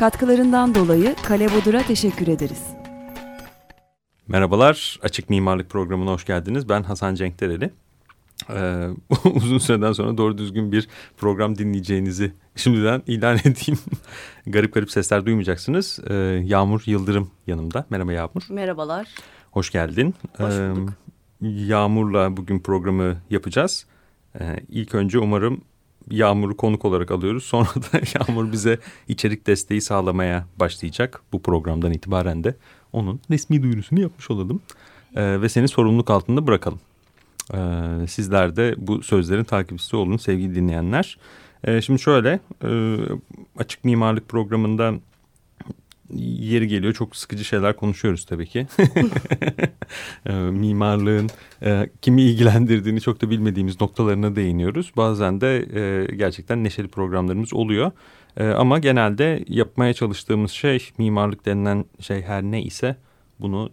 Katkılarından dolayı Kale Bodur'a teşekkür ederiz. Merhabalar, Açık Mimarlık Programı'na hoş geldiniz. Ben Hasan Cenk Dereli. Ee, uzun süreden sonra doğru düzgün bir program dinleyeceğinizi şimdiden ilan edeyim. garip garip sesler duymayacaksınız. Ee, Yağmur Yıldırım yanımda. Merhaba Yağmur. Merhabalar. Hoş geldin. Hoş bulduk. Ee, Yağmur'la bugün programı yapacağız. Ee, ilk önce umarım Yağmur'u konuk olarak alıyoruz. Sonra da Yağmur bize içerik desteği sağlamaya başlayacak. Bu programdan itibaren de onun resmi duyurusunu yapmış olalım. Ee, ve seni sorumluluk altında bırakalım. Ee, sizler de bu sözlerin takipçisi olun sevgili dinleyenler. Ee, şimdi şöyle e, açık mimarlık programında yeri geliyor çok sıkıcı şeyler konuşuyoruz tabii ki. e, mimarlığın e, kimi ilgilendirdiğini çok da bilmediğimiz noktalarına değiniyoruz. Bazen de e, gerçekten neşeli programlarımız oluyor. E, ama genelde yapmaya çalıştığımız şey mimarlık denilen şey her ne ise bunu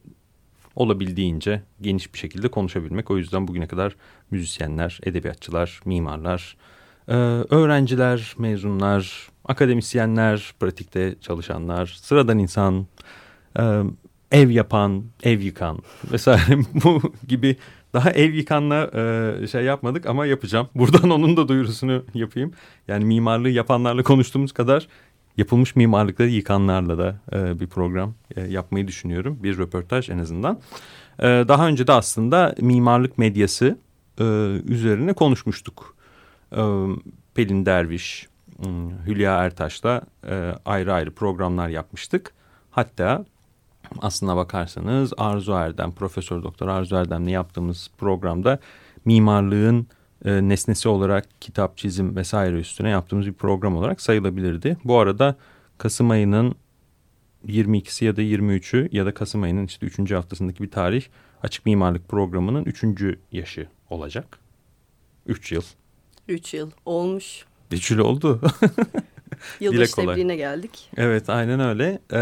olabildiğince geniş bir şekilde konuşabilmek. O yüzden bugüne kadar müzisyenler, edebiyatçılar, mimarlar, e, öğrenciler, mezunlar, akademisyenler, pratikte çalışanlar, sıradan insan, e, ev yapan, ev yıkan vesaire bu gibi daha ev yıkanla e, şey yapmadık ama yapacağım. Buradan onun da duyurusunu yapayım. Yani mimarlığı yapanlarla konuştuğumuz kadar yapılmış mimarlıkları yıkanlarla da e, bir program yapmayı düşünüyorum. Bir röportaj en azından. Daha önce de aslında mimarlık medyası üzerine konuşmuştuk. Pelin Derviş, Hmm, Hülya Ertaş'la e, ayrı ayrı programlar yapmıştık. Hatta aslına bakarsanız Arzu Erdem, Profesör Doktor Arzu Erdem'le yaptığımız programda mimarlığın e, nesnesi olarak kitap, çizim vesaire üstüne yaptığımız bir program olarak sayılabilirdi. Bu arada Kasım ayının 22'si ya da 23'ü ya da Kasım ayının işte 3. haftasındaki bir tarih açık mimarlık programının 3. yaşı olacak. 3 yıl. 3 yıl olmuş. Güçlü oldu. Yılbaşı tebriğine geldik. Evet aynen öyle ee,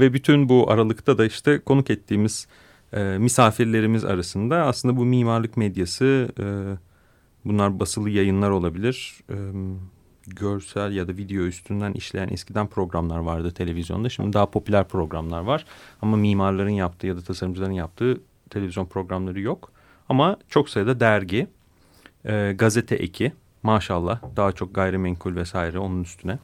ve bütün bu aralıkta da işte konuk ettiğimiz e, misafirlerimiz arasında aslında bu mimarlık medyası e, bunlar basılı yayınlar olabilir. E, görsel ya da video üstünden işleyen eskiden programlar vardı televizyonda. Şimdi daha popüler programlar var ama mimarların yaptığı ya da tasarımcıların yaptığı televizyon programları yok. Ama çok sayıda dergi, e, gazete eki maşallah daha çok gayrimenkul vesaire onun üstüne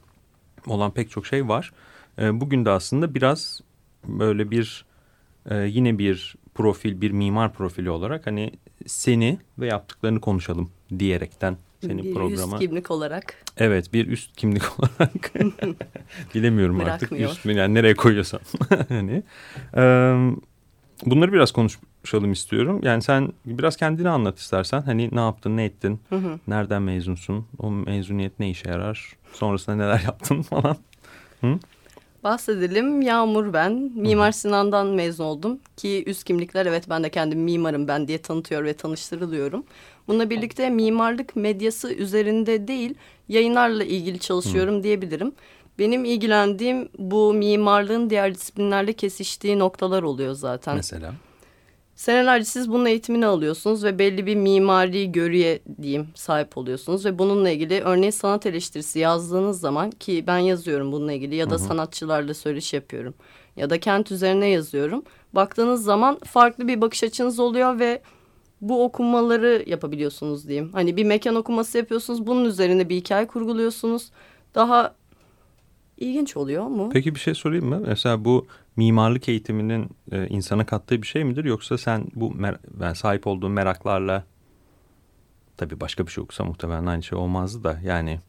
olan pek çok şey var. E, bugün de aslında biraz böyle bir e, yine bir profil bir mimar profili olarak hani seni ve yaptıklarını konuşalım diyerekten seni bir programa. üst kimlik olarak. Evet bir üst kimlik olarak bilemiyorum artık üst yani nereye koyuyorsam. hani, e, bunları biraz konuşalım istiyorum. Yani sen biraz kendini anlat istersen. Hani ne yaptın, ne ettin, Hı hı. nereden mezunsun, o mezuniyet ne işe yarar, sonrasında neler yaptın falan. Hı? Bahsedelim. Yağmur ben. Mimar Sinan'dan mezun oldum. Ki üst kimlikler evet ben de kendim mimarım ben diye tanıtıyor ve tanıştırılıyorum. Bununla birlikte mimarlık medyası üzerinde değil yayınlarla ilgili çalışıyorum Hı. diyebilirim. Benim ilgilendiğim bu mimarlığın diğer disiplinlerle kesiştiği noktalar oluyor zaten. Mesela? Senelerce siz bunun eğitimini alıyorsunuz ve belli bir mimari görüye diyeyim sahip oluyorsunuz. Ve bununla ilgili örneğin sanat eleştirisi yazdığınız zaman ki ben yazıyorum bununla ilgili ya da hı hı. sanatçılarla söyleşi yapıyorum. Ya da kent üzerine yazıyorum. Baktığınız zaman farklı bir bakış açınız oluyor ve bu okumaları yapabiliyorsunuz diyeyim. Hani bir mekan okuması yapıyorsunuz bunun üzerine bir hikaye kurguluyorsunuz. Daha ilginç oluyor mu? Peki bir şey sorayım mı? Mesela bu mimarlık eğitiminin e, insana kattığı bir şey midir? Yoksa sen bu ben sahip olduğun meraklarla tabii başka bir şey okusa muhtemelen aynı şey olmazdı da yani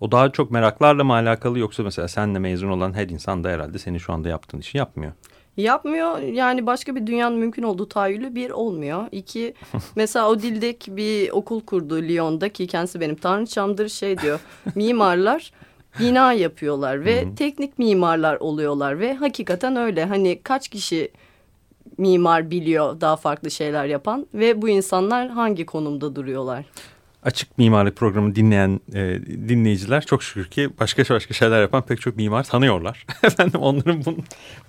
o daha çok meraklarla mı alakalı yoksa mesela senle mezun olan her insan da herhalde senin şu anda yaptığın işi yapmıyor. Yapmıyor yani başka bir dünyanın mümkün olduğu tahayyülü bir olmuyor. İki mesela o dildeki bir okul kurdu Lyon'da ki kendisi benim tanrıçamdır şey diyor mimarlar bina yapıyorlar ve Hı hı. teknik mimarlar oluyorlar ve hakikaten öyle. Hani kaç kişi mimar biliyor daha farklı şeyler yapan ve bu insanlar hangi konumda duruyorlar? Açık mimarlık programı dinleyen e, dinleyiciler çok şükür ki başka başka şeyler yapan pek çok mimar tanıyorlar. efendim onların bu,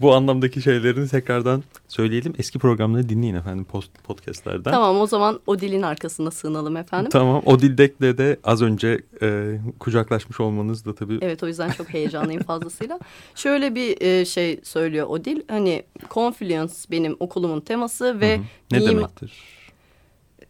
bu anlamdaki şeylerini tekrardan söyleyelim. Eski programları dinleyin efendim post, podcastlerden. Tamam o zaman o dilin arkasına sığınalım efendim. Tamam o dildekle de az önce e, kucaklaşmış olmanız da tabii. Evet o yüzden çok heyecanlıyım fazlasıyla. Şöyle bir e, şey söylüyor Odil. Hani Confluence benim okulumun teması ve Hı hı. Ne demektir?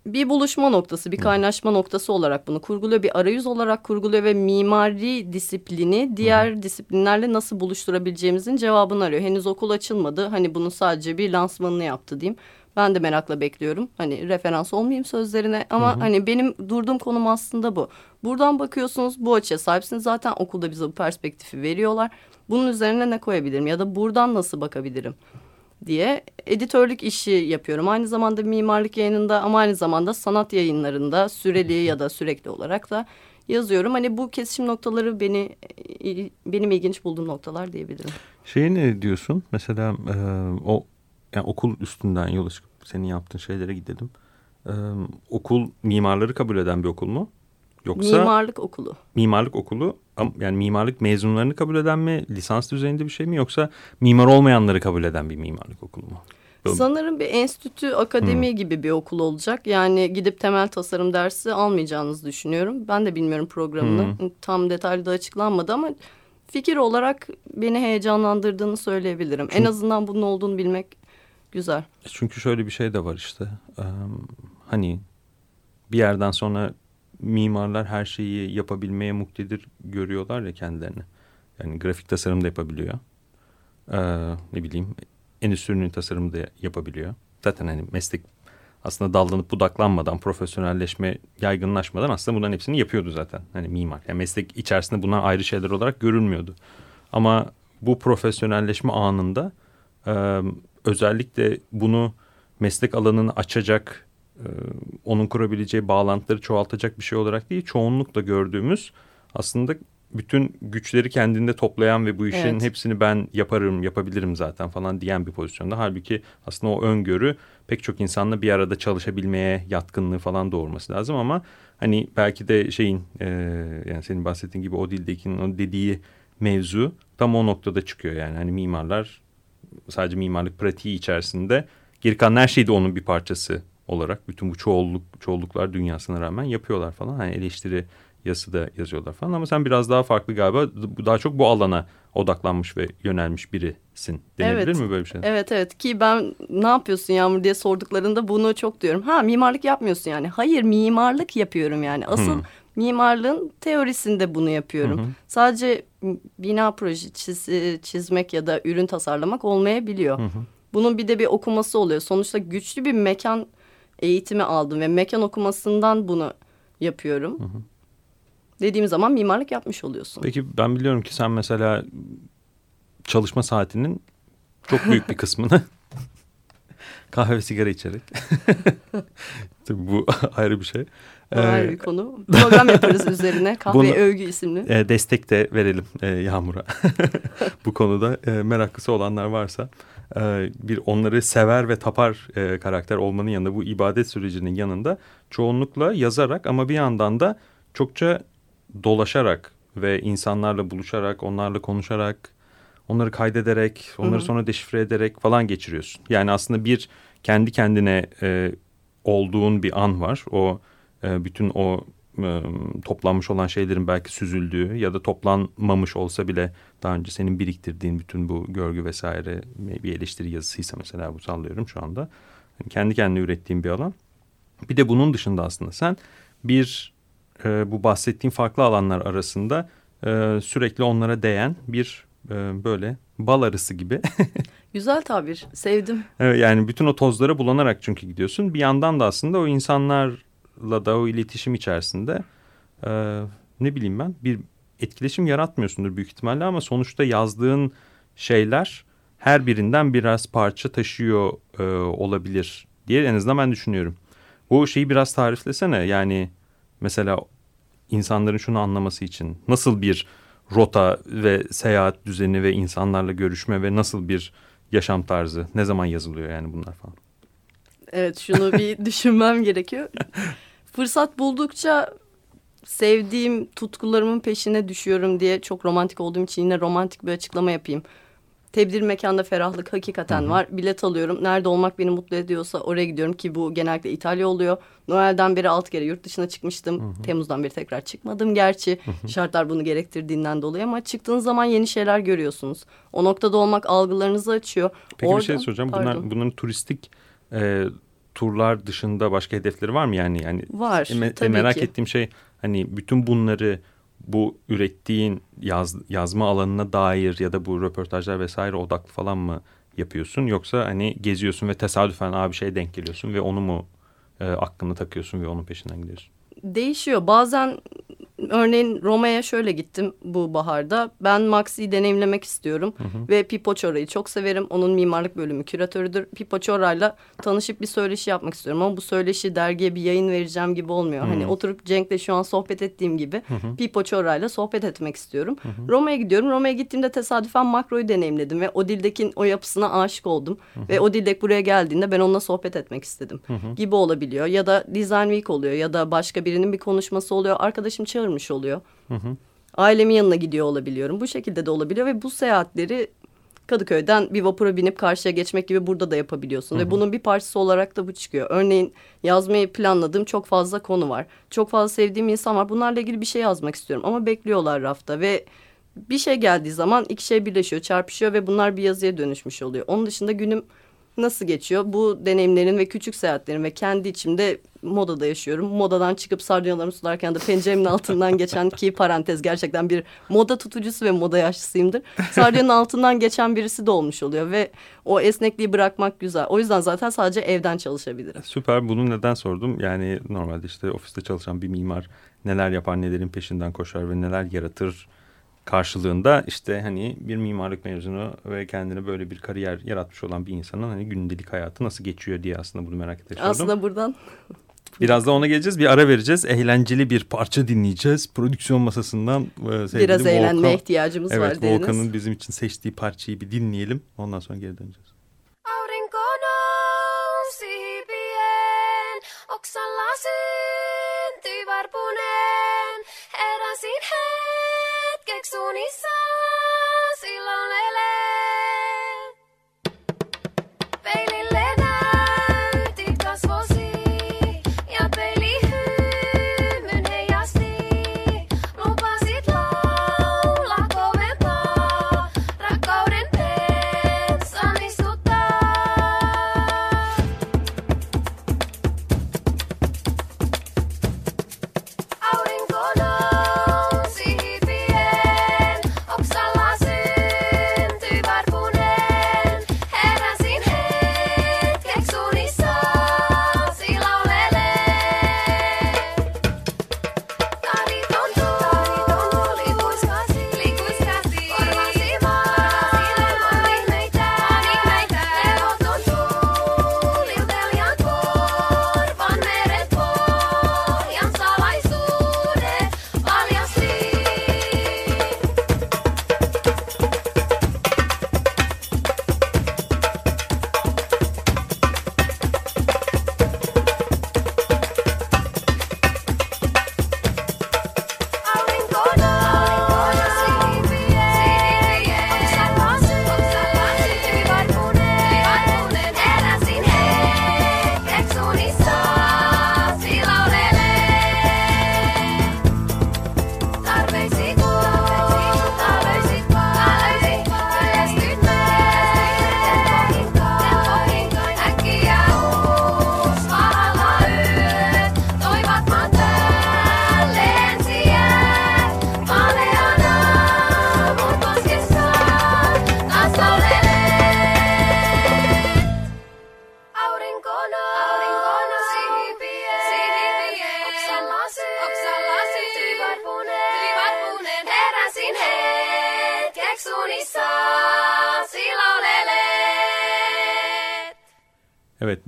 Bir buluşma noktası, bir kaynaşma noktası olarak bunu kurguluyor. Bir arayüz olarak kurguluyor ve mimari disiplini diğer disiplinlerle nasıl buluşturabileceğimizin cevabını arıyor. Henüz okul açılmadı. Hani bunun sadece bir lansmanını yaptı diyeyim. Ben de merakla bekliyorum. Hani referans olmayayım sözlerine ama hani benim durduğum konum aslında bu. Buradan bakıyorsunuz bu açıya sahipsiniz. Zaten okulda bize bu perspektifi veriyorlar. Bunun üzerine ne koyabilirim ya da buradan nasıl bakabilirim? Diye editörlük işi yapıyorum. Aynı zamanda mimarlık yayınında ama aynı zamanda sanat yayınlarında süreli ya da sürekli olarak da yazıyorum. Hani bu kesişim noktaları beni benim ilginç bulduğum noktalar diyebilirim. Şeye ne diyorsun? Mesela e, o yani okul üstünden yola çıkıp senin yaptığın şeylere gidelim. E, okul mimarları kabul eden bir okul mu? Yoksa Mimarlık okulu. mimarlık okulu yani mimarlık mezunlarını kabul eden mi? Lisans düzeyinde bir şey mi? Yoksa mimar olmayanları kabul eden bir mimarlık okulu mu? Sanırım bir enstitü, akademi gibi bir okul olacak. Yani gidip temel tasarım dersi almayacağınızı düşünüyorum. Ben de bilmiyorum programını. Tam detaylı da açıklanmadı ama fikir olarak beni heyecanlandırdığını söyleyebilirim. En azından bunun olduğunu bilmek güzel. Çünkü şöyle bir şey de var işte. e, hani bir yerden sonra mimarlar her şeyi yapabilmeye muktedir görüyorlar ya kendilerini. Yani grafik tasarım da yapabiliyor. E, ne bileyim endüstri ürünü tasarımı da yapabiliyor. Zaten hani meslek aslında dallanıp budaklanmadan, profesyonelleşme yaygınlaşmadan aslında bunların hepsini yapıyordu zaten. Hani mimar. Yani meslek içerisinde bunlar ayrı şeyler olarak görülmüyordu. Ama bu profesyonelleşme anında e, özellikle bunu meslek alanını açacak, onun kurabileceği bağlantıları çoğaltacak bir şey olarak değil, çoğunlukla gördüğümüz aslında bütün güçleri kendinde toplayan ve bu işin Evet. hepsini ben yaparım, yapabilirim zaten falan diyen bir pozisyonda. Halbuki aslında o öngörü pek çok insanla bir arada çalışabilmeye yatkınlığı falan doğurması lazım ama hani belki de şeyin e, yani senin bahsettiğin gibi o dildekinin o dediği mevzu tam o noktada çıkıyor yani hani mimarlar sadece mimarlık pratiği içerisinde geri kalan her şey de onun bir parçası olarak bütün bu çoğulluk çoğulluklar dünyasına rağmen yapıyorlar falan. Hani eleştiri yazısı da yazıyorlar falan ama sen biraz daha farklı galiba daha çok bu alana odaklanmış ve yönelmiş birisin denebilir Evet. mi böyle bir şey? Evet evet ki ben ne yapıyorsun Yağmur diye sorduklarında bunu çok diyorum. Ha mimarlık yapmıyorsun yani. Hayır mimarlık yapıyorum yani. Asıl Hmm. mimarlığın teorisinde bunu yapıyorum. Hı. Sadece bina proje çiz- çizmek ya da ürün tasarlamak olmayabiliyor. Hı. Bunun bir de bir okuması oluyor. Sonuçta güçlü bir mekan eğitimi aldım ve mekan okumasından bunu yapıyorum. Hı hı. Dediğim zaman mimarlık yapmış oluyorsun. Peki ben biliyorum ki sen mesela çalışma saatinin çok büyük bir kısmını kahve ve sigara içerek. Tabii bu ayrı bir şey. Bu ayrı Ee, bir konu. Program yaparız üzerine. Kahve Bunu- övgü isimli. e, destek de verelim e, Yağmur'a. Bu konuda e, meraklısı olanlar varsa e, bir onları sever ve tapar e, karakter olmanın yanında bu ibadet sürecinin yanında çoğunlukla yazarak ama bir yandan da çokça dolaşarak ve insanlarla buluşarak, onlarla konuşarak, onları kaydederek, onları Hı hı. sonra deşifre ederek falan geçiriyorsun. Yani aslında bir kendi kendine e, olduğun bir an var. O e, bütün o e, toplanmış olan şeylerin belki süzüldüğü ya da toplanmamış olsa bile daha önce senin biriktirdiğin bütün bu görgü vesaire bir eleştiri yazısıysa mesela bu sallıyorum şu anda. Yani kendi kendine ürettiğin bir alan. Bir de bunun dışında aslında sen bir e, bu bahsettiğim farklı alanlar arasında e, sürekli onlara değen bir e, böyle bal arısı gibi Güzel tabir. Sevdim. Evet, yani bütün o tozlara bulanarak çünkü gidiyorsun. Bir yandan da aslında o insanlarla da o iletişim içerisinde e, ne bileyim ben bir etkileşim yaratmıyorsundur büyük ihtimalle ama sonuçta yazdığın şeyler her birinden biraz parça taşıyor e, olabilir diye en azından ben düşünüyorum. Bu şeyi biraz tariflesene yani mesela insanların şunu anlaması için nasıl bir rota ve seyahat düzeni ve insanlarla görüşme ve nasıl bir yaşam tarzı? Ne zaman yazılıyor yani bunlar falan? Evet şunu bir düşünmem gerekiyor. Fırsat buldukça sevdiğim tutkularımın peşine düşüyorum diye çok romantik olduğum için yine romantik bir açıklama yapayım. Tebdil mekanda ferahlık hakikaten hı hı. var. Bilet alıyorum. Nerede olmak beni mutlu ediyorsa oraya gidiyorum ki bu genellikle İtalya oluyor. Noel'den beri altı kere yurt dışına çıkmıştım. Hı hı. Temmuz'dan beri tekrar çıkmadım gerçi. Hı hı. Şartlar bunu gerektirdiğinden dolayı ama çıktığınız zaman yeni şeyler görüyorsunuz. O noktada olmak algılarınızı açıyor. Peki Orada, bir şey soracağım. Bunlar, bunların turistik e, turlar dışında başka hedefleri var mı yani? yani var. E, tabii merak ki. ettiğim şey hani bütün bunları bu ürettiğin yaz, yazma alanına dair ya da bu röportajlar vesaire odaklı falan mı yapıyorsun? Yoksa hani geziyorsun ve tesadüfen abi şey denk geliyorsun ve onu mu e, aklına takıyorsun ve onun peşinden gidiyorsun? Değişiyor. Bazen örneğin Roma'ya şöyle gittim bu baharda. Ben Maxi'yi deneyimlemek istiyorum. Hı hı. Ve Pippo Çora'yı çok severim. Onun mimarlık bölümü küratörüdür. Pippo Çora'yla tanışıp bir söyleşi yapmak istiyorum. Ama bu söyleşi dergiye bir yayın vereceğim gibi olmuyor. Hı. Hani oturup Cenk'le şu an sohbet ettiğim gibi hı hı. Pippo Çora'yla sohbet etmek istiyorum. Roma'ya gidiyorum. Roma'ya gittiğimde tesadüfen makroyu deneyimledim. Ve o dildeki o yapısına aşık oldum. Hı hı. Ve o dildek buraya geldiğinde ben onunla sohbet etmek istedim. Hı hı. Gibi olabiliyor. Ya da Design Week oluyor. Ya da başka birinin bir konuşması oluyor. Arkadaşım çağırmış oluyor. Hı hı. Ailemin yanına gidiyor olabiliyorum. Bu şekilde de olabiliyor ve bu seyahatleri Kadıköy'den bir vapura binip karşıya geçmek gibi burada da yapabiliyorsun. Hı hı. Ve bunun bir parçası olarak da bu çıkıyor. Örneğin yazmayı planladığım çok fazla konu var. Çok fazla sevdiğim insan var. Bunlarla ilgili bir şey yazmak istiyorum ama bekliyorlar rafta ve bir şey geldiği zaman iki şey birleşiyor, çarpışıyor ve bunlar bir yazıya dönüşmüş oluyor. Onun dışında günüm nasıl geçiyor? Bu deneyimlerin ve küçük seyahatlerin ve kendi içimde modada yaşıyorum. Modadan çıkıp sardunyalarımı sularken de penceremin altından geçen ki parantez gerçekten bir moda tutucusu ve moda yaşlısıyımdır. Sardunyanın altından geçen birisi de olmuş oluyor ve o esnekliği bırakmak güzel. O yüzden zaten sadece evden çalışabilirim. Süper. Bunu neden sordum? Yani normalde işte ofiste çalışan bir mimar neler yapar, nelerin peşinden koşar ve neler yaratır karşılığında işte hani bir mimarlık mezunu ve kendine böyle bir kariyer yaratmış olan bir insanın hani gündelik hayatı nasıl geçiyor diye aslında bunu merak ediyorum. Aslında buradan Biraz da ona geleceğiz. Bir ara vereceğiz. Eğlenceli bir parça dinleyeceğiz. Prodüksiyon masasından e, Biraz eğlenme Volkan, ihtiyacımız evet, var. Volkan'ın bizim için seçtiği parçayı bir dinleyelim. Ondan sonra geri döneceğiz.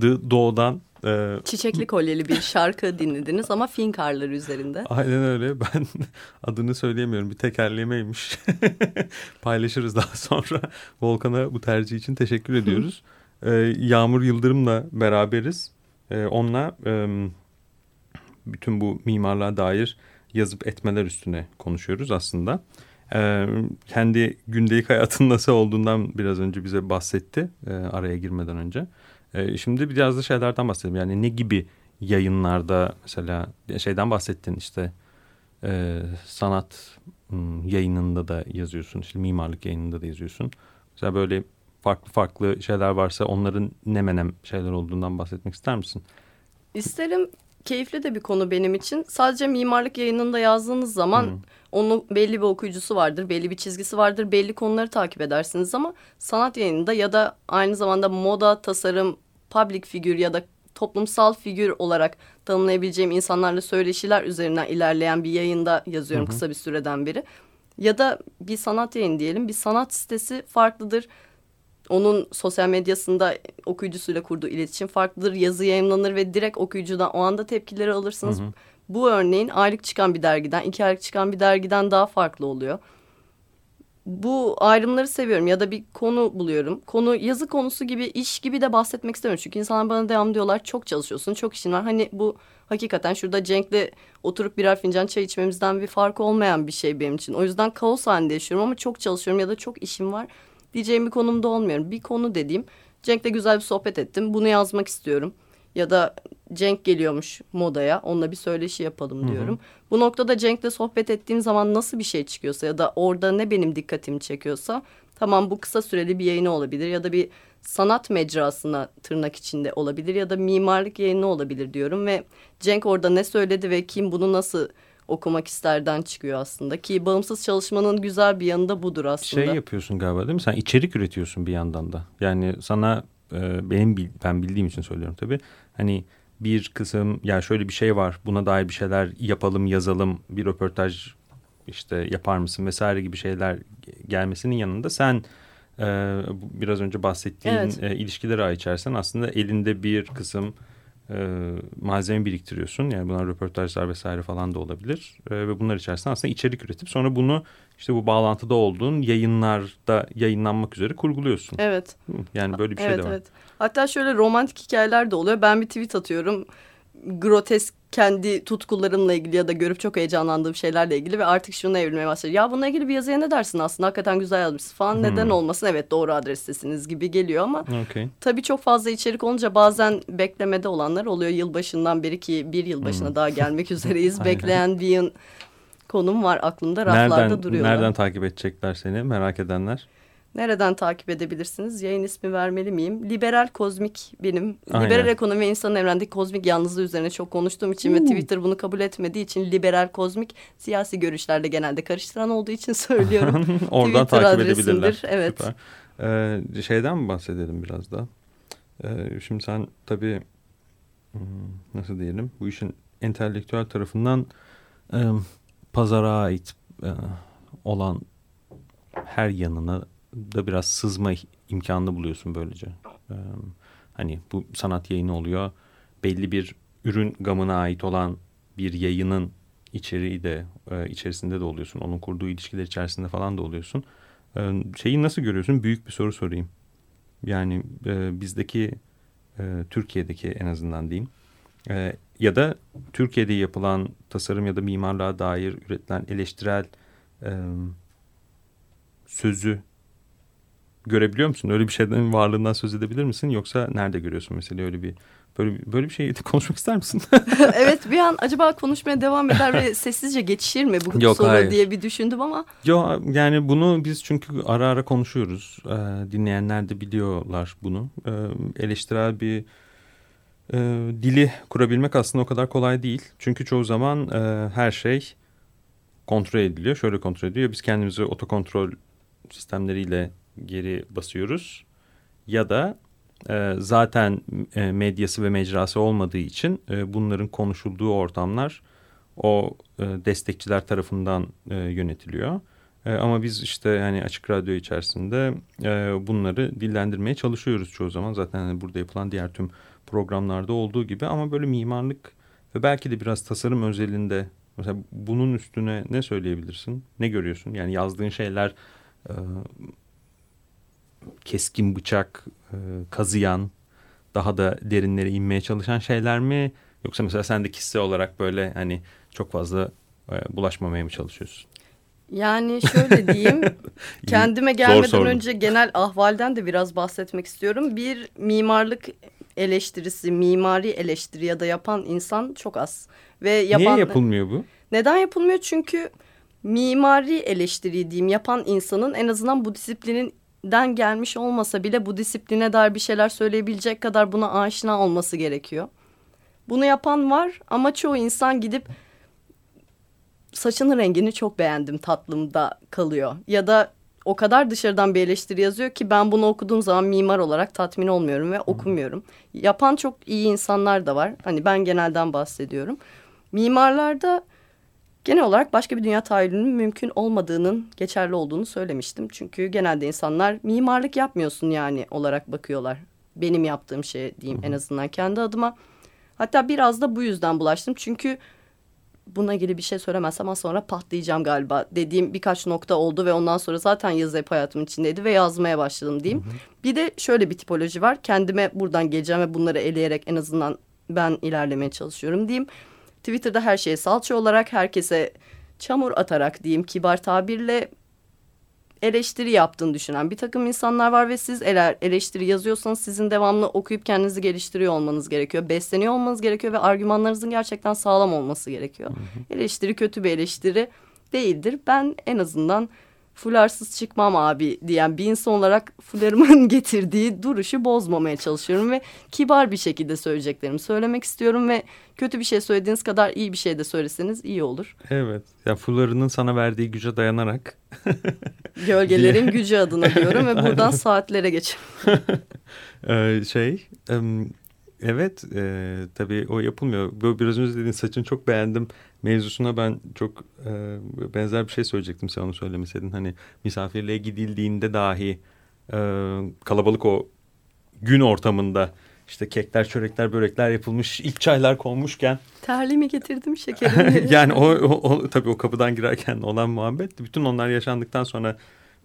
Evet Doğu'dan e... Çiçekli kolyeli bir şarkı dinlediniz ama fin karları üzerinde. Aynen öyle ben adını söyleyemiyorum bir tekerlemeymiş paylaşırız daha sonra Volkan'a bu tercih için teşekkür ediyoruz. ee, Yağmur Yıldırım'la beraberiz ee, onunla e, bütün bu mimarlığa dair yazıp etmeler üstüne konuşuyoruz aslında. Ee, kendi gündelik hayatın nasıl olduğundan biraz önce bize bahsetti e, araya girmeden önce. E, şimdi biraz da şeylerden bahsedelim. Yani ne gibi yayınlarda mesela şeyden bahsettin işte e, sanat hmm, yayınında da yazıyorsun. işte mimarlık yayınında da yazıyorsun. Mesela böyle farklı farklı şeyler varsa onların ne menem şeyler olduğundan bahsetmek ister misin? İsterim keyifli de bir konu benim için. Sadece mimarlık yayınında yazdığınız zaman hmm. onun belli bir okuyucusu vardır, belli bir çizgisi vardır, belli konuları takip edersiniz ama sanat yayınında ya da aynı zamanda moda, tasarım, public figür ya da toplumsal figür olarak tanımlayabileceğim insanlarla söyleşiler üzerinden ilerleyen bir yayında yazıyorum hı hı. kısa bir süreden beri. Ya da bir sanat yayın diyelim. Bir sanat sitesi farklıdır. Onun sosyal medyasında okuyucusuyla kurduğu iletişim farklıdır. Yazı yayınlanır ve direkt okuyucudan o anda tepkileri alırsınız. Hı hı. Bu örneğin aylık çıkan bir dergiden, iki aylık çıkan bir dergiden daha farklı oluyor bu ayrımları seviyorum ya da bir konu buluyorum. Konu yazı konusu gibi iş gibi de bahsetmek istemiyorum. Çünkü insanlar bana devam diyorlar çok çalışıyorsun çok işin var. Hani bu hakikaten şurada Cenk'le oturup birer fincan çay içmemizden bir fark olmayan bir şey benim için. O yüzden kaos halinde yaşıyorum ama çok çalışıyorum ya da çok işim var diyeceğim bir konumda olmuyorum. Bir konu dediğim Cenk'le güzel bir sohbet ettim bunu yazmak istiyorum. Ya da Cenk geliyormuş modaya onunla bir söyleşi yapalım diyorum. Hı hı. Bu noktada Cenk'le sohbet ettiğim zaman nasıl bir şey çıkıyorsa ya da orada ne benim dikkatimi çekiyorsa tamam bu kısa süreli bir yayını olabilir ya da bir sanat mecrasına tırnak içinde olabilir ya da mimarlık yayını olabilir diyorum ve Cenk orada ne söyledi ve kim bunu nasıl okumak isterden çıkıyor aslında ki bağımsız çalışmanın güzel bir yanı da budur aslında. Şey yapıyorsun galiba değil mi? Sen içerik üretiyorsun bir yandan da. Yani sana e, benim ben bildiğim için söylüyorum tabii. Hani bir kısım ya şöyle bir şey var buna dair bir şeyler yapalım yazalım bir röportaj işte yapar mısın vesaire gibi şeyler gelmesinin yanında sen e, biraz önce bahsettiğin evet. e, ilişkileri ağ içersen aslında elinde bir kısım e, malzeme biriktiriyorsun. Yani bunlar röportajlar vesaire falan da olabilir. E, ve bunlar içerisinde aslında içerik üretip sonra bunu işte bu bağlantıda olduğun yayınlarda yayınlanmak üzere kurguluyorsun. Evet. Yani böyle bir şey evet, de var. Evet. Hatta şöyle romantik hikayeler de oluyor. Ben bir tweet atıyorum. Grotesk kendi tutkularımla ilgili ya da görüp çok heyecanlandığım şeylerle ilgili ve artık şunu evrilmeye başladı. Ya bununla ilgili bir yazıya ne dersin aslında? Hakikaten güzel yazmışsın falan. Hmm. Neden olmasın? Evet doğru adrestesiniz gibi geliyor ama okay. tabii çok fazla içerik olunca bazen beklemede olanlar oluyor. Yılbaşından beri ki bir yılbaşına hmm. daha gelmek üzereyiz. Bekleyen bir yıl konum var aklımda raflarda nereden, duruyorlar. Nereden takip edecekler seni merak edenler? Nereden takip edebilirsiniz? Yayın ismi vermeli miyim? Liberal Kozmik benim. Aynen. Liberal ekonomi ve insanın evrendeki kozmik yalnızlığı üzerine çok konuştuğum için uh. ve Twitter bunu kabul etmediği için liberal kozmik siyasi görüşlerle genelde karıştıran olduğu için söylüyorum. Oradan Twitter takip edebilirler. Evet. Süper. Ee, şeyden mi bahsedelim biraz da? Ee, şimdi sen tabii hmm, nasıl diyelim bu işin entelektüel tarafından e, pazara ait e, olan her yanına da biraz sızma imkanını buluyorsun böylece. Ee, hani bu sanat yayını oluyor. Belli bir ürün gamına ait olan bir yayının içeriği de e, içerisinde de oluyorsun. Onun kurduğu ilişkiler içerisinde falan da oluyorsun. Ee, şeyi nasıl görüyorsun? Büyük bir soru sorayım. Yani e, bizdeki e, Türkiye'deki en azından diyeyim. E, ya da Türkiye'de yapılan tasarım ya da mimarlığa dair üretilen eleştirel e, sözü görebiliyor musun? Öyle bir şeyden varlığından söz edebilir misin? Yoksa nerede görüyorsun mesela öyle bir böyle böyle bir şey konuşmak ister misin? evet bir an acaba konuşmaya devam eder ve sessizce geçişir mi bu Yok, soru hayır. diye bir düşündüm ama. Yok yani bunu biz çünkü ara ara konuşuyoruz. Ee, dinleyenler de biliyorlar bunu. Ee, eleştirel bir e, dili kurabilmek aslında o kadar kolay değil. Çünkü çoğu zaman e, her şey kontrol ediliyor. Şöyle kontrol ediliyor. Biz kendimizi otokontrol sistemleriyle geri basıyoruz. Ya da e, zaten e, medyası ve mecrası olmadığı için e, bunların konuşulduğu ortamlar o e, destekçiler tarafından e, yönetiliyor. E, ama biz işte yani açık radyo içerisinde e, bunları dillendirmeye çalışıyoruz çoğu zaman. Zaten hani burada yapılan diğer tüm programlarda olduğu gibi ama böyle mimarlık ve belki de biraz tasarım özelinde mesela bunun üstüne ne söyleyebilirsin? Ne görüyorsun? Yani yazdığın şeyler e, keskin bıçak, e, kazıyan, daha da derinlere inmeye çalışan şeyler mi? Yoksa mesela sen de kişisel olarak böyle hani çok fazla e, bulaşmamaya mı çalışıyorsun? Yani şöyle diyeyim, kendime gelmeden önce genel ahvalden de biraz bahsetmek istiyorum. Bir mimarlık eleştirisi, mimari eleştiri ya da yapan insan çok az. Ve yapan, Niye yapılmıyor bu? Neden yapılmıyor? Çünkü mimari eleştiri diyeyim yapan insanın en azından bu disiplininden gelmiş olmasa bile bu disipline dair bir şeyler söyleyebilecek kadar buna aşina olması gerekiyor. Bunu yapan var ama çoğu insan gidip saçının rengini çok beğendim tatlımda kalıyor. Ya da o kadar dışarıdan bir eleştiri yazıyor ki ben bunu okuduğum zaman mimar olarak tatmin olmuyorum ve okumuyorum. Yapan çok iyi insanlar da var. Hani ben genelden bahsediyorum. Mimarlarda genel olarak başka bir dünya tahayyülünün mümkün olmadığının geçerli olduğunu söylemiştim. Çünkü genelde insanlar mimarlık yapmıyorsun yani olarak bakıyorlar. Benim yaptığım şey diyeyim en azından kendi adıma. Hatta biraz da bu yüzden bulaştım. Çünkü buna ilgili bir şey söylemezsem az sonra patlayacağım galiba dediğim birkaç nokta oldu ve ondan sonra zaten yazı hep hayatımın içindeydi ve yazmaya başladım diyeyim. Hı hı. Bir de şöyle bir tipoloji var. Kendime buradan geleceğim ve bunları eleyerek en azından ben ilerlemeye çalışıyorum diyeyim. Twitter'da her şeye salça olarak herkese çamur atarak diyeyim kibar tabirle eleştiri yaptığını düşünen bir takım insanlar var ve siz eğer eleştiri yazıyorsanız sizin devamlı okuyup kendinizi geliştiriyor olmanız gerekiyor. Besleniyor olmanız gerekiyor ve argümanlarınızın gerçekten sağlam olması gerekiyor. Hı hı. Eleştiri kötü bir eleştiri değildir. Ben en azından fularsız çıkmam abi diyen bir insan olarak fularımın getirdiği duruşu bozmamaya çalışıyorum ve kibar bir şekilde söyleyeceklerimi söylemek istiyorum ve kötü bir şey söylediğiniz kadar iyi bir şey de söyleseniz iyi olur. Evet. Ya fularının sana verdiği güce dayanarak gölgelerin gücü adına diyorum ve buradan saatlere geçiyorum. ee, şey, evet e, tabii o yapılmıyor. Biraz önce dediğin saçını çok beğendim mevzusuna ben çok e, benzer bir şey söyleyecektim sen onu söylemeseydin. Hani misafirliğe gidildiğinde dahi e, kalabalık o gün ortamında işte kekler, çörekler, börekler yapılmış, ilk çaylar konmuşken. Terliğimi getirdim şekerimi. yani o, o, o tabii o kapıdan girerken olan muhabbet. Bütün onlar yaşandıktan sonra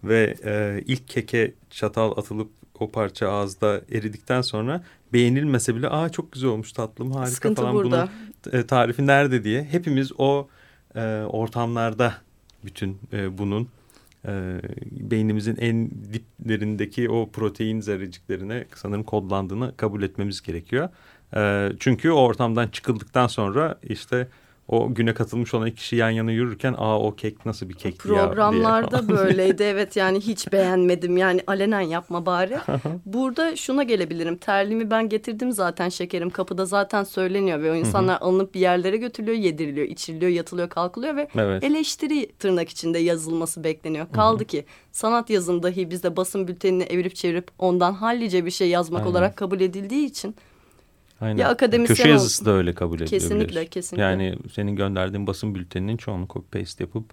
ve e, ilk keke çatal atılıp o parça ağızda eridikten sonra beğenilmese bile aa çok güzel olmuş tatlım harika Sıkıntı falan burada. bunun e, tarifi nerede diye hepimiz o e, ortamlarda bütün e, bunun e, beynimizin en diplerindeki o protein zerreciklerine sanırım kodlandığını kabul etmemiz gerekiyor. E, çünkü o ortamdan çıkıldıktan sonra işte o güne katılmış olan iki kişi yan yana yürürken aa o kek nasıl bir kek Programlarda böyleydi. Evet yani hiç beğenmedim. Yani alenen yapma bari. Burada şuna gelebilirim. Terliğimi ben getirdim zaten şekerim. Kapıda zaten söyleniyor ve o insanlar alınıp bir yerlere götürülüyor yediriliyor içiriliyor yatılıyor kalkılıyor ve evet. eleştiri tırnak içinde yazılması bekleniyor. Kaldı ki sanat yazın dahi bizde basın bültenini evirip çevirip ondan hallice bir şey yazmak Aynen. olarak kabul edildiği için Aynen. Ya akademisyen Köşe yazısı da öyle kabul ediliyor. Kesinlikle, kesinlikle. Yani senin gönderdiğin basın bülteninin çoğunu copy paste yapıp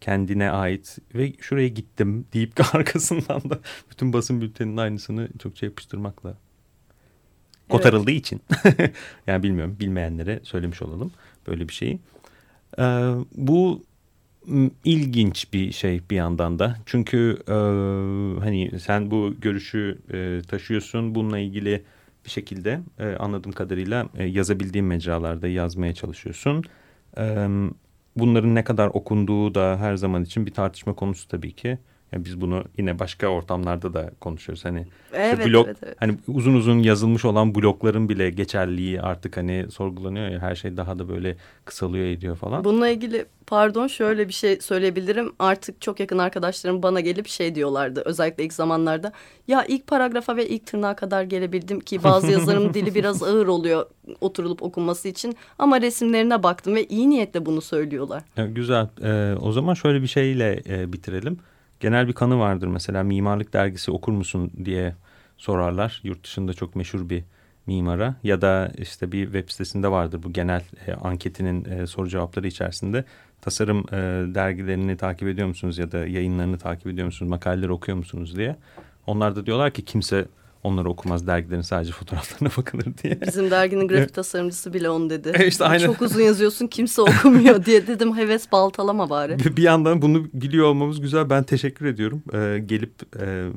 kendine ait ve şuraya gittim deyip arkasından da bütün basın bülteninin aynısını çokça yapıştırmakla kotarıldığı evet. için. yani bilmiyorum bilmeyenlere söylemiş olalım böyle bir şeyi. Ee, bu ilginç bir şey bir yandan da. Çünkü e, hani sen bu görüşü e, taşıyorsun bununla ilgili bir şekilde e, anladığım kadarıyla e, yazabildiğin mecralarda yazmaya çalışıyorsun. E, bunların ne kadar okunduğu da her zaman için bir tartışma konusu tabii ki. Yani biz bunu yine başka ortamlarda da konuşuyoruz. Hani evet, işte blog, evet, evet. hani uzun uzun yazılmış olan blokların bile geçerliliği artık hani sorgulanıyor ya her şey daha da böyle kısalıyor ediyor falan. Bununla ilgili pardon şöyle bir şey söyleyebilirim. Artık çok yakın arkadaşlarım bana gelip şey diyorlardı özellikle ilk zamanlarda. Ya ilk paragrafa ve ilk tırnağa kadar gelebildim ki bazı yazarım dili biraz ağır oluyor oturulup okunması için. Ama resimlerine baktım ve iyi niyetle bunu söylüyorlar. Ya, güzel. Ee, o zaman şöyle bir şeyle e, bitirelim genel bir kanı vardır mesela mimarlık dergisi okur musun diye sorarlar. Yurt dışında çok meşhur bir mimara ya da işte bir web sitesinde vardır bu genel e, anketinin e, soru cevapları içerisinde tasarım e, dergilerini takip ediyor musunuz ya da yayınlarını takip ediyor musunuz, makaleleri okuyor musunuz diye. Onlar da diyorlar ki kimse onları okumaz dergilerin sadece fotoğraflarına bakılır diye. Bizim derginin grafik tasarımcısı bile onu dedi. E işte aynen. Çok uzun yazıyorsun kimse okumuyor diye dedim heves baltalama bari. Bir, bir yandan bunu biliyor olmamız güzel. Ben teşekkür ediyorum. Ee, gelip e,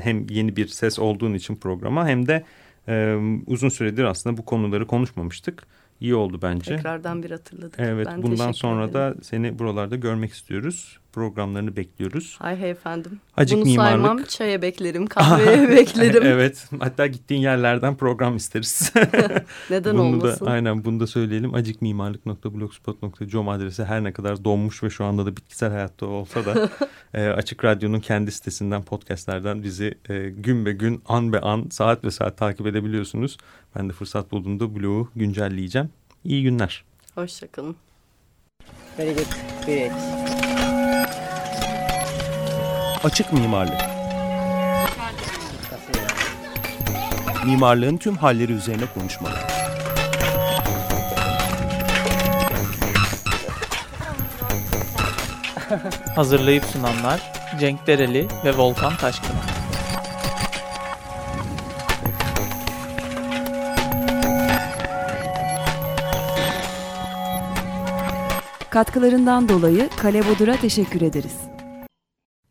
hem yeni bir ses olduğun için programa hem de e, uzun süredir aslında bu konuları konuşmamıştık. İyi oldu bence. Tekrardan bir hatırladık. Evet ben bundan sonra ederim. da seni buralarda görmek istiyoruz. Programlarını bekliyoruz. Hay hay efendim. Acık Bunu mimarlık. saymam çaya beklerim kahveye beklerim. evet hatta gittiğin yerlerden program isteriz. Neden bunu olmasın? Da, aynen bunu da söyleyelim. acikmimarlık.blogspot.com adresi her ne kadar donmuş ve şu anda da bitkisel hayatta olsa da e, Açık Radyo'nun kendi sitesinden podcastlerden bizi e, gün be gün an be an saat ve saat takip edebiliyorsunuz. Ben de fırsat bulduğumda blogu güncelleyeceğim. İyi günler. Hoşçakalın. Very good. Great. Açık mimarlık. Mimarlığın tüm halleri üzerine konuşmalar. Hazırlayıp sunanlar Cenk Dereli ve Volkan Taşkın. Katkılarından dolayı Kale Bodur'a teşekkür ederiz.